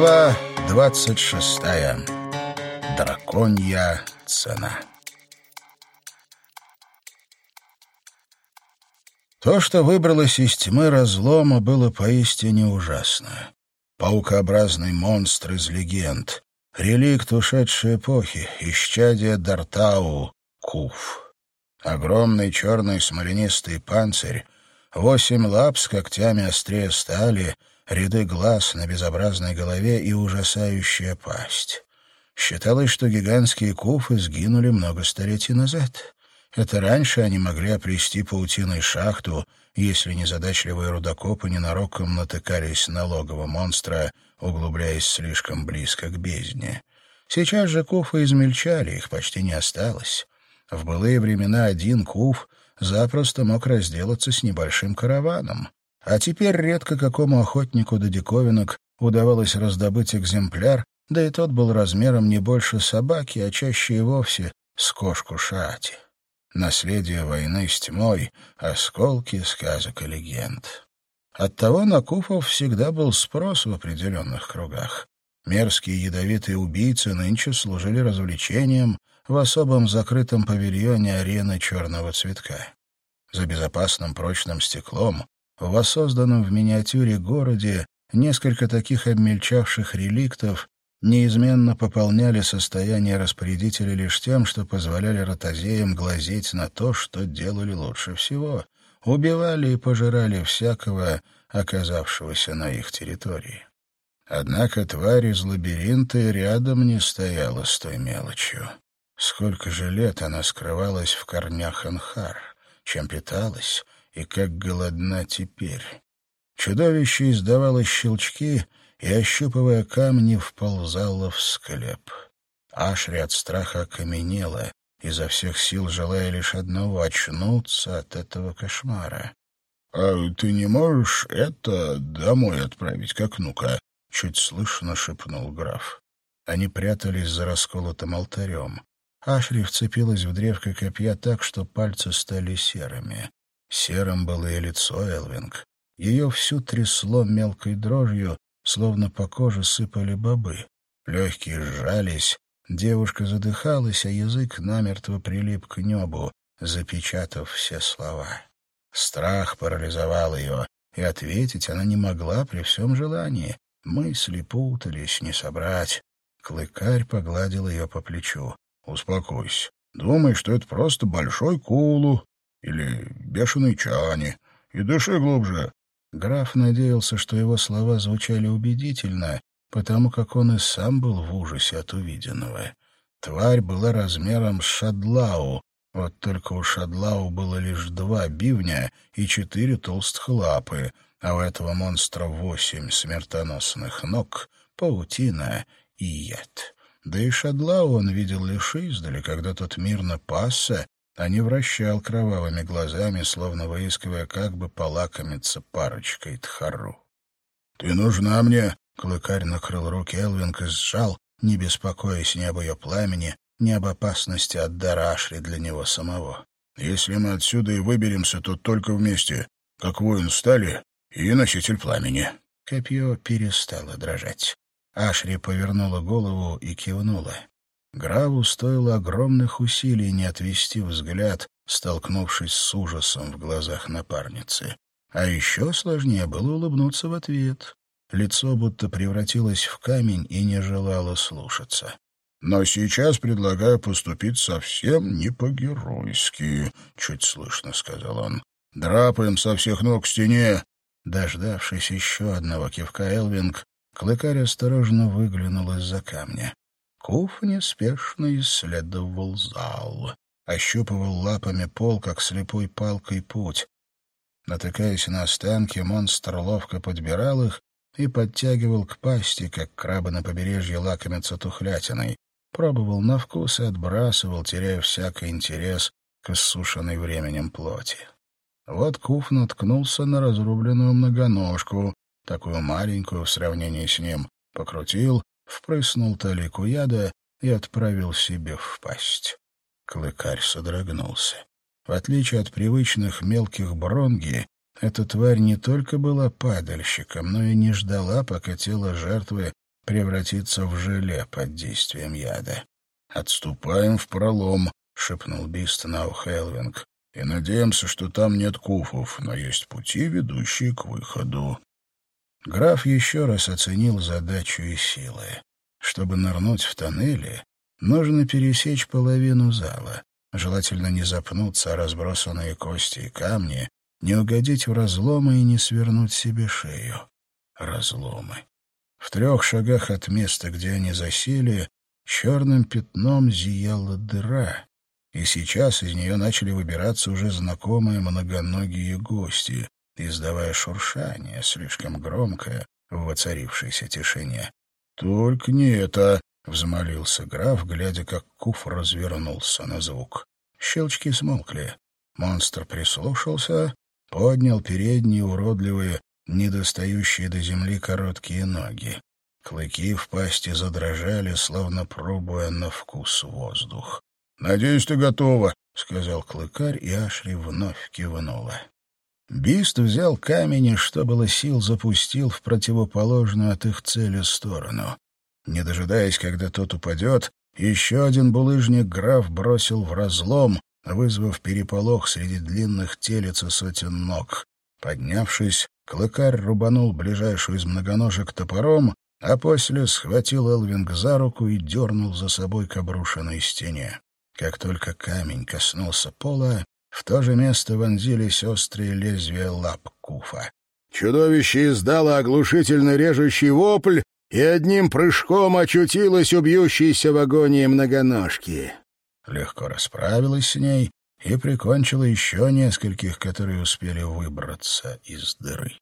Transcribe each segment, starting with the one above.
Глава двадцать шестая. Драконья цена. То, что выбралось из тьмы разлома, было поистине ужасно. Паукообразный монстр из легенд, реликт ушедшей эпохи, исчадие Дартау, Куф. Огромный черный смоленистый панцирь, восемь лап с когтями острее стали, ряды глаз на безобразной голове и ужасающая пасть. Считалось, что гигантские куфы сгинули много столетий назад. Это раньше они могли оплести паутиной шахту, если незадачливые рудокопы ненароком натыкались на логово монстра, углубляясь слишком близко к бездне. Сейчас же куфы измельчали, их почти не осталось. В былые времена один куф запросто мог разделаться с небольшим караваном. А теперь редко какому охотнику до диковинок удавалось раздобыть экземпляр, да и тот был размером не больше собаки, а чаще и вовсе с кошку шати наследие войны с тьмой, осколки сказок и легенд. Оттого на Куфов всегда был спрос в определенных кругах. Мерзкие ядовитые убийцы нынче служили развлечением в особом закрытом павильоне арены черного цветка. За безопасным прочным стеклом в воссозданном в миниатюре городе несколько таких обмельчавших реликтов неизменно пополняли состояние распорядителя лишь тем, что позволяли ротозеям глазеть на то, что делали лучше всего. Убивали и пожирали всякого, оказавшегося на их территории. Однако тварь из лабиринта рядом не стояла с той мелочью. Сколько же лет она скрывалась в корнях Анхар, чем питалась и как голодна теперь. Чудовище издавало щелчки — и, ощупывая камни, вползала в склеп. Ашри от страха окаменела, изо всех сил желая лишь одного — очнуться от этого кошмара. — А ты не можешь это домой отправить, как ну-ка? — чуть слышно шепнул граф. Они прятались за расколотым алтарем. Ашри вцепилась в древко копья так, что пальцы стали серыми. Серым было и лицо Элвинг. Ее всю трясло мелкой дрожью, словно по коже сыпали бобы. Легкие сжались, девушка задыхалась, а язык намертво прилип к небу, запечатав все слова. Страх парализовал ее, и ответить она не могла при всем желании. Мысли путались, не собрать. Клыкарь погладил ее по плечу. «Успокойся. Думай, что это просто большой кулу или бешеный чани. И дыши глубже. Граф надеялся, что его слова звучали убедительно, потому как он и сам был в ужасе от увиденного. Тварь была размером с шадлау, вот только у шадлау было лишь два бивня и четыре толстых лапы, а у этого монстра восемь смертоносных ног, паутина и яд. Да и шадлау он видел лишь издали, когда тот мирно пасся а не вращал кровавыми глазами, словно выискивая, как бы полакомиться парочкой тхару. — Ты нужна мне! — клыкарь накрыл руки Элвинг и сжал, не беспокоясь ни об ее пламени, ни об опасности от Дарашри для него самого. — Если мы отсюда и выберемся, то только вместе, как воин стали и носитель пламени. Копье перестало дрожать. Ашри повернула голову и кивнула. Граву стоило огромных усилий не отвести взгляд, столкнувшись с ужасом в глазах напарницы. А еще сложнее было улыбнуться в ответ. Лицо будто превратилось в камень и не желало слушаться. «Но сейчас предлагаю поступить совсем не по-геройски», — чуть слышно сказал он. «Драпаем со всех ног к стене». Дождавшись еще одного кивка Элвинг, клыкарь осторожно выглянул из-за камня. Куф неспешно исследовал зал, ощупывал лапами пол, как слепой палкой путь. Натыкаясь на останки, монстр ловко подбирал их и подтягивал к пасти, как крабы на побережье лакомятся тухлятиной. Пробовал на вкус и отбрасывал, теряя всякий интерес к иссушенной временем плоти. Вот Куф наткнулся на разрубленную многоножку, такую маленькую в сравнении с ним, покрутил, впрыснул талику яда и отправил себе в пасть. Клыкарь содрогнулся. В отличие от привычных мелких бронги, эта тварь не только была падальщиком, но и не ждала, пока тело жертвы превратиться в желе под действием яда. «Отступаем в пролом», — шепнул Бист на Ухелвинг, «и надеемся, что там нет куфов, но есть пути, ведущие к выходу». Граф еще раз оценил задачу и силы. Чтобы нырнуть в тоннели, нужно пересечь половину зала. Желательно не запнуться о разбросанные кости и камни, не угодить в разломы и не свернуть себе шею. Разломы. В трех шагах от места, где они засели, черным пятном зияла дыра, и сейчас из нее начали выбираться уже знакомые многоногие гости, издавая шуршание, слишком громкое в воцарившейся тишине. «Только не это!» — взмолился граф, глядя, как Куф развернулся на звук. Щелчки смолкли. Монстр прислушался, поднял передние уродливые, недостающие до земли короткие ноги. Клыки в пасти задрожали, словно пробуя на вкус воздух. «Надеюсь, ты готова», — сказал клыкарь, и Ашри вновь кивнула. Бист взял камень и, что было сил, запустил в противоположную от их цели сторону. Не дожидаясь, когда тот упадет, еще один булыжник граф бросил в разлом, вызвав переполох среди длинных телец и сотен ног. Поднявшись, клыкарь рубанул ближайшую из многоножек топором, а после схватил Элвинг за руку и дернул за собой к обрушенной стене. Как только камень коснулся пола, в то же место вонзились острые лезвия лап Куфа. Чудовище издало оглушительно режущий вопль и одним прыжком очутилось у бьющейся в агонии многоножки. Легко расправилась с ней и прикончила еще нескольких, которые успели выбраться из дыры.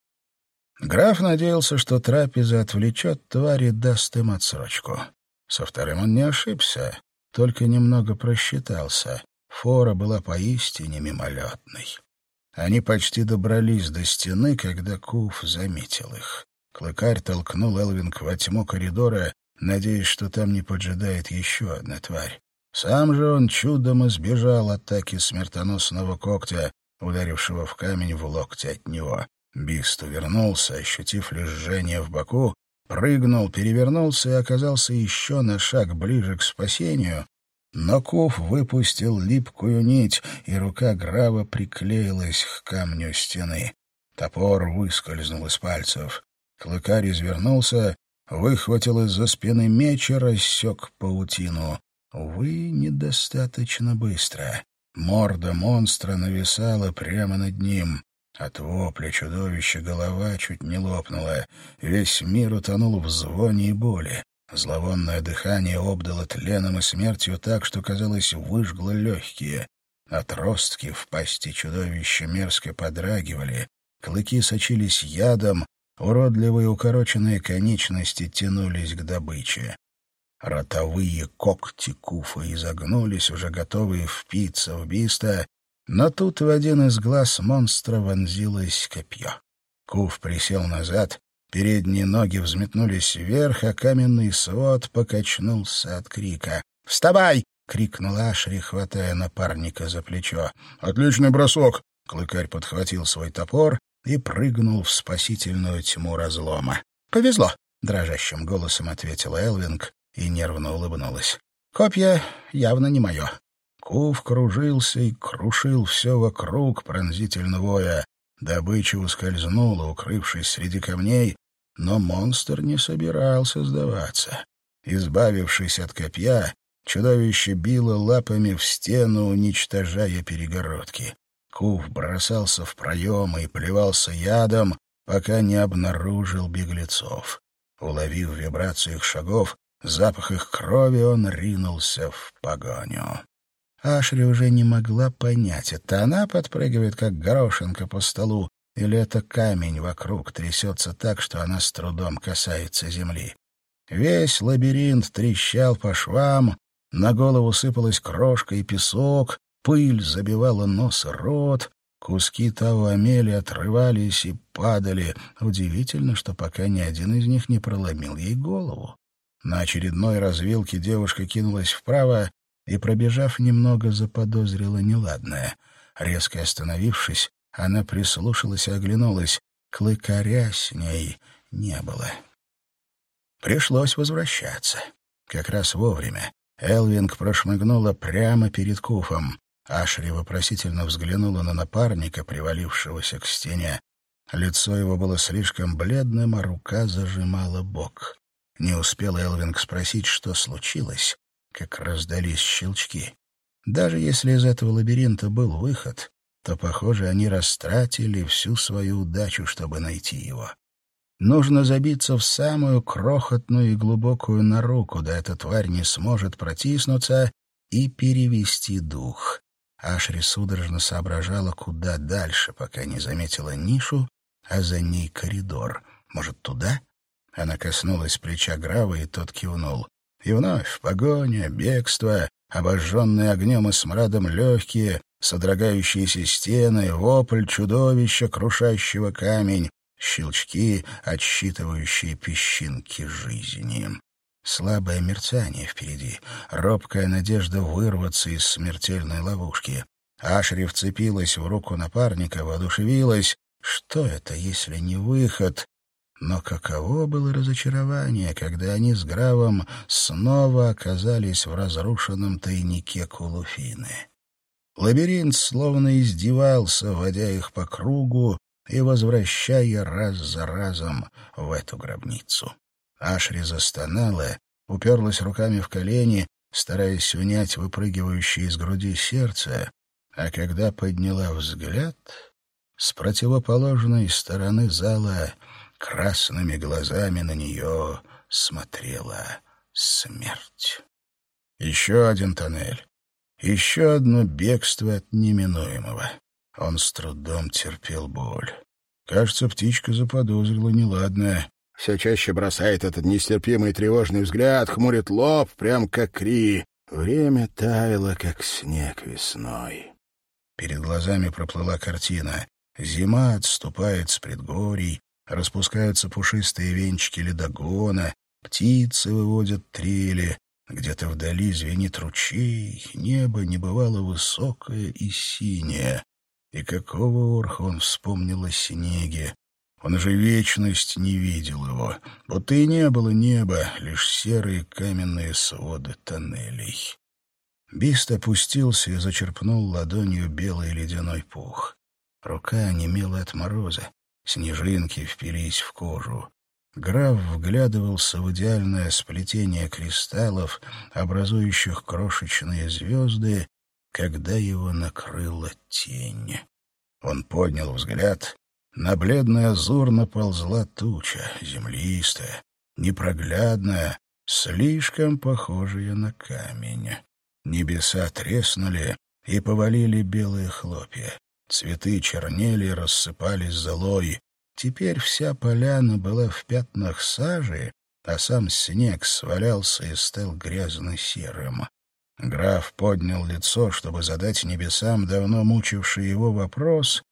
Граф надеялся, что трапеза отвлечет тварь и даст им отсрочку. Со вторым он не ошибся, только немного просчитался. Фора была поистине мимолетной. Они почти добрались до стены, когда Куф заметил их. Клыкарь толкнул Элвинг во тьму коридора, надеясь, что там не поджидает еще одна тварь. Сам же он чудом избежал атаки смертоносного когтя, ударившего в камень в локте от него. Бист увернулся, ощутив лишь в боку, прыгнул, перевернулся и оказался еще на шаг ближе к спасению, но Куф выпустил липкую нить, и рука Грава приклеилась к камню стены. Топор выскользнул из пальцев. Клыкарь извернулся, выхватил из-за спины меч и рассек паутину. Увы, недостаточно быстро. Морда монстра нависала прямо над ним. От вопля чудовища голова чуть не лопнула. Весь мир утонул в звоне и боли. Зловонное дыхание обдало тленом и смертью так, что, казалось, выжгло легкие. Отростки в пасти чудовища мерзко подрагивали, клыки сочились ядом, уродливые укороченные конечности тянулись к добыче. Ротовые когти куфа изогнулись, уже готовые впиться в биста, но тут в один из глаз монстра вонзилось копье. Куф присел назад, передние ноги взметнулись вверх, а каменный свод покачнулся от крика. «Вставай!» — крикнул Ашри, хватая напарника за плечо. «Отличный бросок!» — клыкарь подхватил свой топор и прыгнул в спасительную тьму разлома. «Повезло!» — дрожащим голосом ответила Элвинг и нервно улыбнулась. «Копья явно не мое. Кув кружился и крушил все вокруг, пронзительно воя. Добыча ускользнула, укрывшись среди камней, но монстр не собирался сдаваться. Избавившись от копья, чудовище било лапами в стену, уничтожая перегородки. Кув бросался в проемы и плевался ядом, пока не обнаружил беглецов. Уловив вибрацию их шагов, запах их крови, он ринулся в погоню. Ашри уже не могла понять, это она подпрыгивает, как горошинка по столу, или это камень вокруг трясется так, что она с трудом касается земли. Весь лабиринт трещал по швам, на голову сыпалась крошка и песок, пыль забивала нос и рот, куски тауамели отрывались и падали. Удивительно, что пока ни один из них не проломил ей голову. На очередной развилке девушка кинулась вправо, и, пробежав немного, заподозрила неладное. Резко остановившись, она прислушалась и оглянулась. Клыкаря с ней не было. Пришлось возвращаться. Как раз вовремя. Элвинг прошмыгнула прямо перед куфом. Ашри вопросительно взглянула на напарника, привалившегося к стене. Лицо его было слишком бледным, а рука зажимала бок. Не успел Элвинг спросить, что случилось, как раздались щелчки. Даже если из этого лабиринта был выход, то, похоже, они растратили всю свою удачу, чтобы найти его. Нужно забиться в самую крохотную и глубокую нору, куда эта тварь не сможет протиснуться, и перевести дух. Ашри судорожно соображала, куда дальше, пока не заметила нишу, а за ней коридор. Может, туда? Она коснулась плеча Грава, и тот кивнул. И вновь погоня, бегство, обожженные огнем и смрадом легкие, содрогающиеся стены, вопль чудовища, крушащего камень, щелчки, отсчитывающие песчинки жизни. Слабое мерцание впереди, робкая надежда вырваться из смертельной ловушки. Ашри вцепилась в руку напарника, воодушевилась. Что это, если не выход? Но каково было разочарование, когда они с Гравом снова оказались в разрушенном тайнике Кулуфины. Лабиринт словно издевался, водя их по кругу и возвращая раз за разом в эту гробницу. Ашри застонала, уперлась руками в колени, стараясь унять выпрыгивающее из груди сердце, а когда подняла взгляд, с противоположной стороны зала красными глазами на нее смотрела смерть. Еще один тоннель, еще одно бегство от неминуемого. Он с трудом терпел боль. Кажется, птичка заподозрила неладное все чаще бросает этот нестерпимый тревожный взгляд, хмурит лоб, прям как Кри. Время таяло, как снег весной. Перед глазами проплыла картина. Зима отступает с предгорий, распускаются пушистые венчики ледогона, птицы выводят трели, где-то вдали звенит ручей, небо небывало высокое и синее. И какого орха он вспомнил о снеге, он уже вечность не видел его, будто и не было неба, лишь серые каменные своды тоннелей. Бист опустился и зачерпнул ладонью белый ледяной пух. Рука немела от мороза, снежинки впились в кожу. Граф вглядывался в идеальное сплетение кристаллов, образующих крошечные звезды, когда его накрыла тень. Он поднял взгляд на бледный азур наползла туча, землистая, непроглядная, слишком похожая на камень. Небеса треснули и повалили белые хлопья. Цветы чернели и рассыпались золой. Теперь вся поляна была в пятнах сажи, а сам снег свалялся и стал грязно-серым. Граф поднял лицо, чтобы задать небесам давно мучивший его вопрос,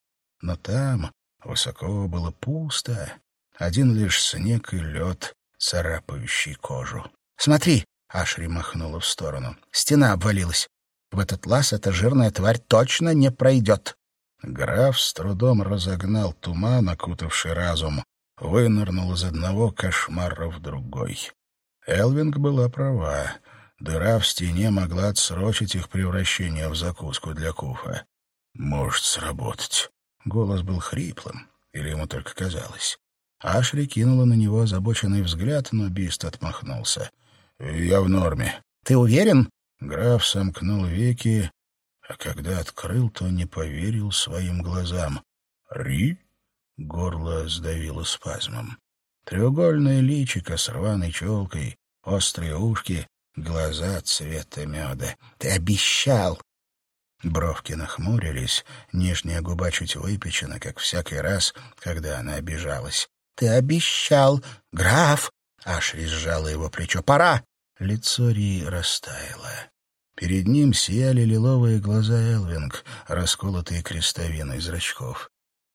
но там, Высоко было пусто, один лишь снег и лед, царапающий кожу. «Смотри!» — Ашри махнула в сторону. «Стена обвалилась. В этот лаз эта жирная тварь точно не пройдет». Граф с трудом разогнал туман, окутавший разум, вынырнул из одного кошмара в другой. Элвинг была права. Дыра в стене могла отсрочить их превращение в закуску для куфа. «Может сработать», Голос был хриплым, или ему только казалось. Ашри кинула на него озабоченный взгляд, но Бист отмахнулся. «Я в норме». «Ты уверен?» Граф сомкнул веки, а когда открыл, то не поверил своим глазам. «Ри?» — горло сдавило спазмом. Треугольное личико с рваной челкой, острые ушки, глаза цвета меда. «Ты обещал!» Бровки нахмурились, нижняя губа чуть выпечена, как всякий раз, когда она обижалась. «Ты обещал! Граф!» Аж сжала его плечо. «Пора!» Лицо Ри растаяло. Перед ним сияли лиловые глаза Элвинг, расколотые крестовиной зрачков.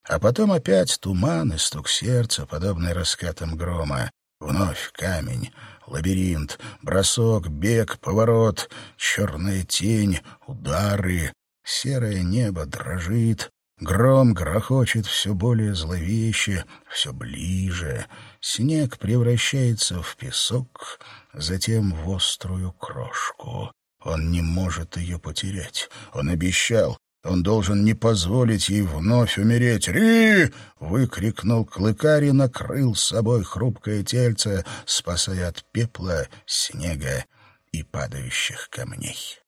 А потом опять туман и стук сердца, подобный раскатам грома. Вновь камень, лабиринт, бросок, бег, поворот, черная тень, удары. Серое небо дрожит, Гром грохочет все более зловеще, все ближе. Снег превращается в песок, затем в острую крошку. Он не может ее потерять. Он обещал, он должен не позволить ей вновь умереть. «Ри!» — выкрикнул клыкарь и накрыл с собой хрупкое тельце, спасая от пепла, снега и падающих камней.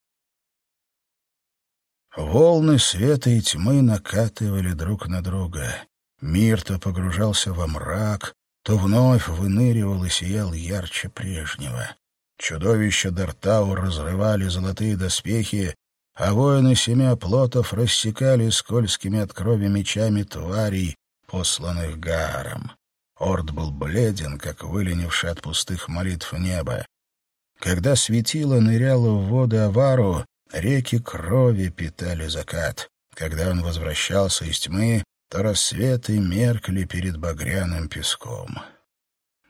Волны света и тьмы накатывали друг на друга. Мир то погружался во мрак, то вновь выныривал и сиял ярче прежнего. Чудовища Дартау разрывали золотые доспехи, а воины семи оплотов рассекали скользкими от крови мечами тварей, посланных Гааром. Орд был бледен, как выленивший от пустых молитв небо. Когда светило ныряло в воды Авару, реки крови питали закат. Когда он возвращался из тьмы, то рассветы меркли перед багряным песком.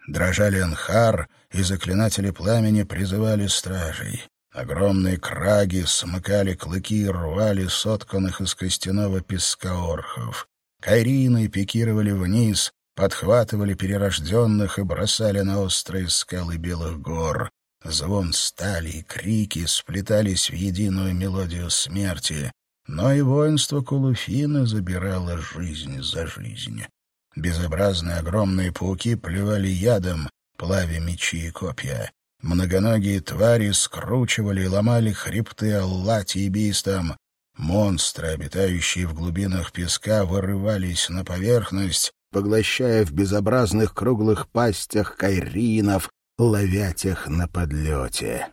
Дрожали Анхар, и заклинатели пламени призывали стражей. Огромные краги смыкали клыки и рвали сотканных из костяного песка орхов. Кайрины пикировали вниз, подхватывали перерожденных и бросали на острые скалы белых гор. Звон стали и крики сплетались в единую мелодию смерти, но и воинство Кулуфина забирало жизнь за жизнь. Безобразные огромные пауки плевали ядом, плавя мечи и копья. Многоногие твари скручивали и ломали хребты Аллати и Бистам. Монстры, обитающие в глубинах песка, вырывались на поверхность, поглощая в безобразных круглых пастях кайринов, ловя тех на подлете.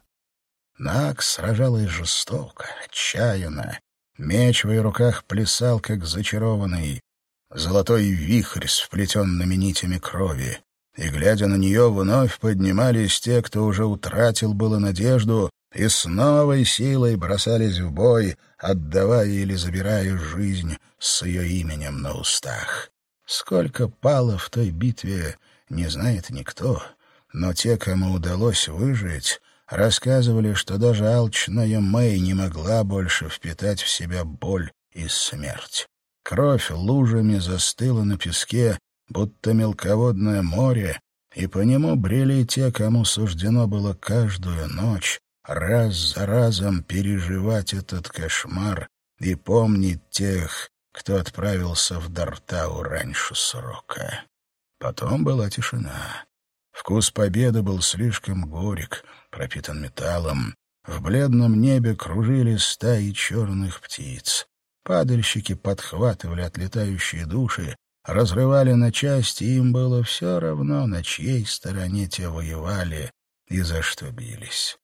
Накс сражалась жестоко, отчаянно. Меч в ее руках плясал, как зачарованный. Золотой вихрь с вплетенными нитями крови и, глядя на нее, вновь поднимались те, кто уже утратил было надежду, и с новой силой бросались в бой, отдавая или забирая жизнь с ее именем на устах. Сколько пало в той битве, не знает никто, но те, кому удалось выжить, рассказывали, что даже алчная Мэй не могла больше впитать в себя боль и смерть. Кровь лужами застыла на песке, будто мелководное море, и по нему брели те, кому суждено было каждую ночь раз за разом переживать этот кошмар и помнить тех, кто отправился в Дартау раньше срока. Потом была тишина. Вкус победы был слишком горек, пропитан металлом. В бледном небе кружили стаи черных птиц. Падальщики подхватывали отлетающие души, разрывали на части, им было все равно, на чьей стороне те воевали и за что бились.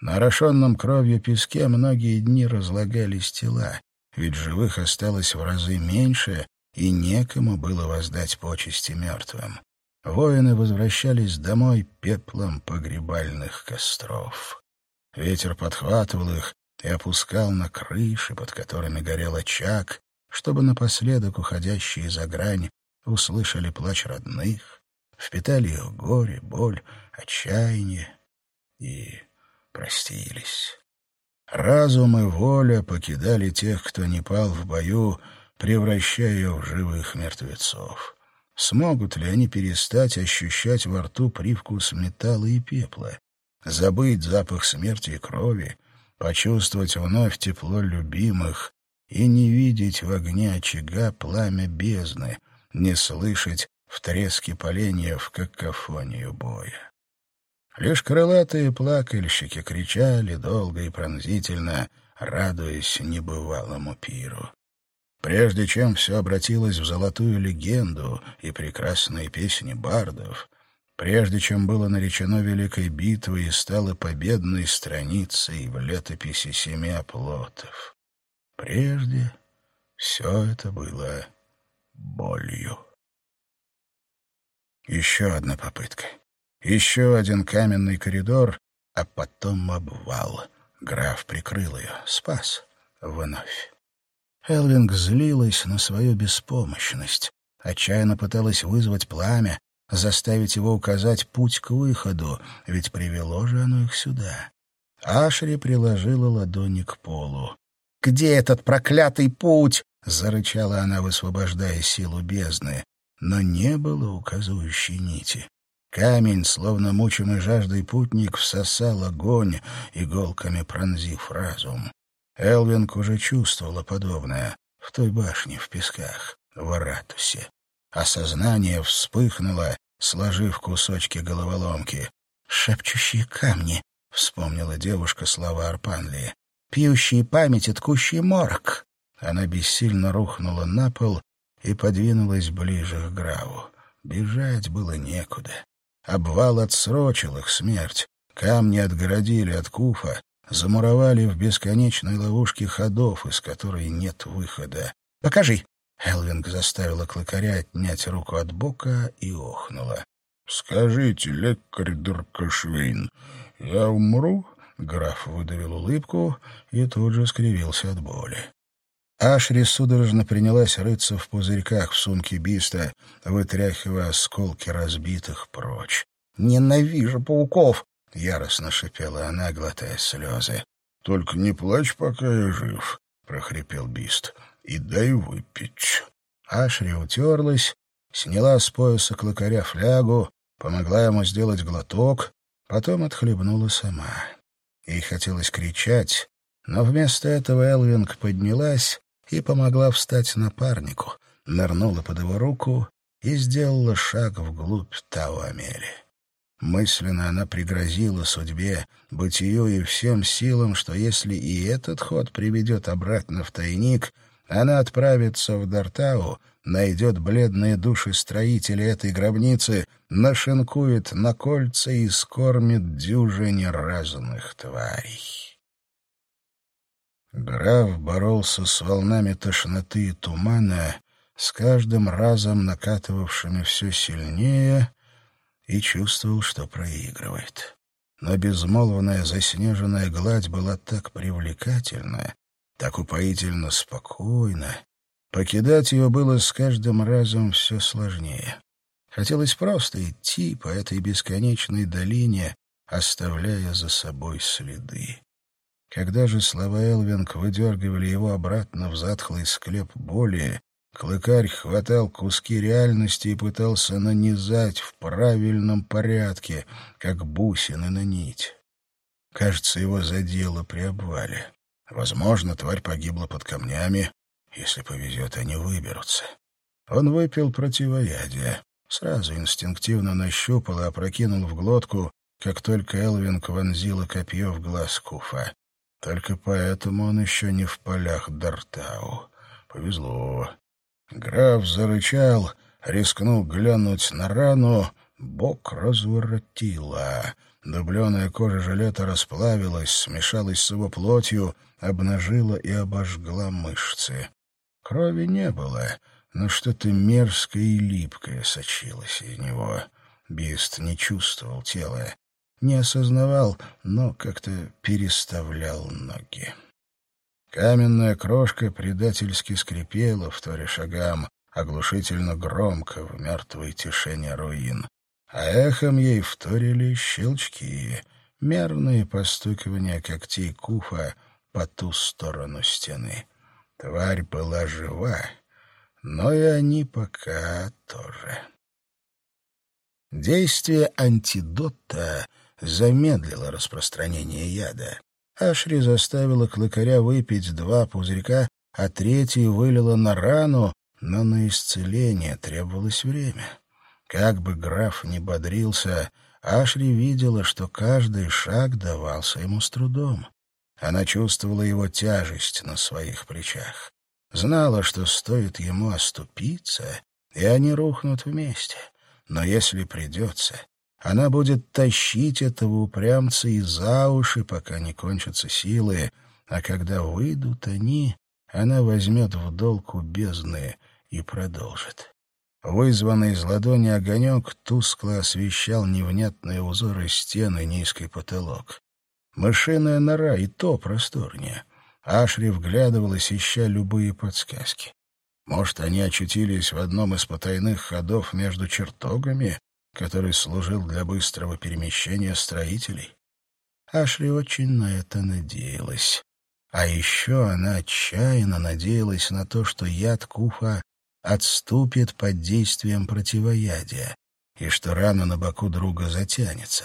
На орошенном кровью песке многие дни разлагались тела, ведь живых осталось в разы меньше, и некому было воздать почести мертвым. Воины возвращались домой пеплом погребальных костров. Ветер подхватывал их и опускал на крыши, под которыми горел очаг, чтобы напоследок уходящие за грань услышали плач родных, впитали их горе, боль, отчаяние и простились. Разум и воля покидали тех, кто не пал в бою, превращая в живых мертвецов. Смогут ли они перестать ощущать во рту привкус металла и пепла, забыть запах смерти и крови, почувствовать вновь тепло любимых и не видеть в огне очага пламя бездны, не слышать в треске поленьев какофонию боя. Лишь крылатые плакальщики кричали долго и пронзительно, радуясь небывалому пиру. Прежде чем все обратилось в золотую легенду и прекрасные песни бардов, прежде чем было наречено великой битвой и стало победной страницей в летописи семи оплотов. Прежде все это было болью. Еще одна попытка. Еще один каменный коридор, а потом обвал. Граф прикрыл ее, спас вновь. Элвинг злилась на свою беспомощность, отчаянно пыталась вызвать пламя, заставить его указать путь к выходу, ведь привело же оно их сюда. Ашри приложила ладони к полу. Где этот проклятый путь?» — зарычала она, высвобождая силу бездны. Но не было указывающей нити. Камень, словно мучимый жаждой путник, всосал огонь, иголками пронзив разум. Элвинг уже чувствовала подобное в той башне в песках, в Аратусе. Осознание вспыхнуло, сложив кусочки головоломки. «Шепчущие камни», — вспомнила девушка слова Арпанли. «Пьющие память и ткущий морок». Она бессильно рухнула на пол и подвинулась ближе к Граву. Бежать было некуда. Обвал отсрочил их смерть. Камни отгородили от Куфа, замуровали в бесконечной ловушке ходов, из которой нет выхода. «Покажи!» Элвинг заставила клыкаря отнять руку от бока и охнула. «Скажите, лекарь Дуркашвейн, я умру?» Граф выдавил улыбку и тут же скривился от боли. Ашри судорожно принялась рыться в пузырьках в сумке Биста, вытряхивая осколки разбитых прочь. «Ненавижу пауков!» — яростно шипела она, глотая слезы. «Только не плачь, пока я жив», — прохрипел Бист и дай выпить». Ашри утерлась, сняла с пояса клыкаря флягу, помогла ему сделать глоток, потом отхлебнула сама. Ей хотелось кричать, но вместо этого Элвинг поднялась и помогла встать напарнику, нырнула под его руку и сделала шаг вглубь Тауамели. Мысленно она пригрозила судьбе, бытию и всем силам, что если и этот ход приведет обратно в тайник — она отправится в Дартау, найдет бледные души строителей этой гробницы, нашинкует на кольца и скормит дюжине разных тварей. Граф боролся с волнами тошноты и тумана, с каждым разом накатывавшими все сильнее, и чувствовал, что проигрывает. Но безмолвная заснеженная гладь была так привлекательна, так упоительно спокойно. Покидать ее было с каждым разом все сложнее. Хотелось просто идти по этой бесконечной долине, оставляя за собой следы. Когда же слова Элвинг выдергивали его обратно в затхлый склеп боли, Клыкарь хватал куски реальности и пытался нанизать в правильном порядке, как бусины на нить. Кажется, его задело при обвале. Возможно, тварь погибла под камнями. Если повезет, они выберутся. Он выпил противоядие. Сразу инстинктивно нащупал и опрокинул в глотку, как только Элвин вонзила копье в глаз Куфа. Только поэтому он еще не в полях Дартау. Повезло. Граф зарычал, рискнул глянуть на рану, бок разворотило. Дубленая кожа жилета расплавилась, смешалась с его плотью, обнажила и обожгла мышцы. Крови не было, но что-то мерзкое и липкое сочилось из него. Бист не чувствовал тела, не осознавал, но как-то переставлял ноги. Каменная крошка предательски скрипела в торе шагам, оглушительно громко в мертвой тишине руин а эхом ей вторили щелчки, мерные постукивания когтей куфа по ту сторону стены. Тварь была жива, но и они пока тоже. Действие антидота замедлило распространение яда. Ашри заставила клыкаря выпить два пузырька, а третий вылила на рану, но на исцеление требовалось время. Как бы граф ни бодрился, Ашри видела, что каждый шаг давался ему с трудом. Она чувствовала его тяжесть на своих плечах. Знала, что стоит ему оступиться, и они рухнут вместе. Но если придется, она будет тащить этого упрямца и за уши, пока не кончатся силы, а когда выйдут они, она возьмет в долг у бездны и продолжит. Вызванный из ладони огонек тускло освещал невнятные узоры стен и низкий потолок. Мышиная нора и то просторнее. Ашри вглядывалась, ища любые подсказки. Может, они очутились в одном из потайных ходов между чертогами, который служил для быстрого перемещения строителей? Ашри очень на это надеялась. А еще она отчаянно надеялась на то, что яд Куфа отступит под действием противоядия и что рана на боку друга затянется.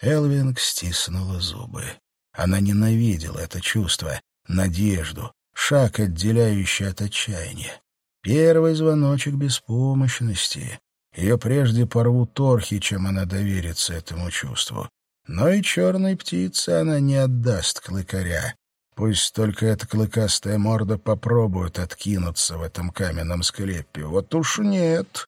Элвинг стиснула зубы. Она ненавидела это чувство, надежду, шаг, отделяющий от отчаяния. Первый звоночек беспомощности. Ее прежде порвут торхи, чем она доверится этому чувству. Но и черной птице она не отдаст клыкаря. Пусть только эта клыкастая морда попробует откинуться в этом каменном склепе. Вот уж нет.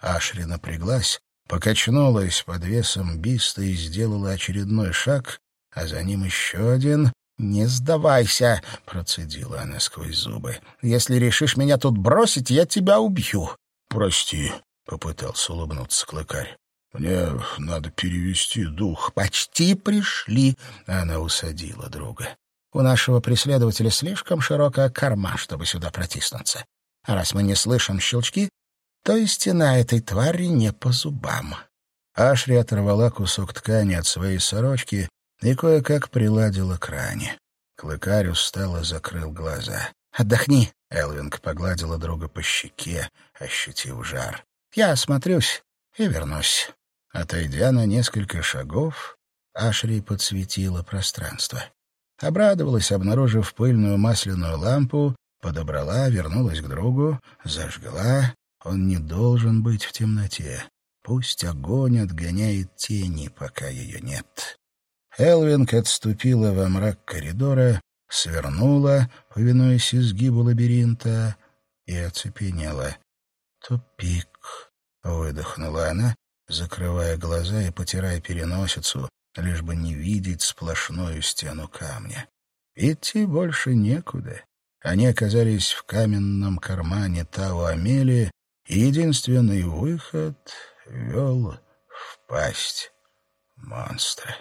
Ашри напряглась, покачнулась под весом биста и сделала очередной шаг, а за ним еще один. «Не сдавайся!» — процедила она сквозь зубы. «Если решишь меня тут бросить, я тебя убью!» «Прости», — попытался улыбнуться клыкарь. «Мне надо перевести дух». «Почти пришли!» — она усадила друга. У нашего преследователя слишком широкая корма, чтобы сюда протиснуться. А раз мы не слышим щелчки, то и стена этой твари не по зубам. Ашри оторвала кусок ткани от своей сорочки и кое-как приладила к ране. Клыкарь устало закрыл глаза. «Отдохни!» — Элвинг погладила друга по щеке, ощутив жар. «Я осмотрюсь и вернусь». Отойдя на несколько шагов, Ашри подсветила пространство. Обрадовалась, обнаружив пыльную масляную лампу, подобрала, вернулась к другу, зажгла. Он не должен быть в темноте. Пусть огонь отгоняет тени, пока ее нет. Элвинг отступила во мрак коридора, свернула, повинуясь изгибу лабиринта, и оцепенела. «Тупик», — выдохнула она, закрывая глаза и потирая переносицу, лишь бы не видеть сплошную стену камня. Идти больше некуда. Они оказались в каменном кармане Тау-Амели, и единственный выход вел в пасть монстра.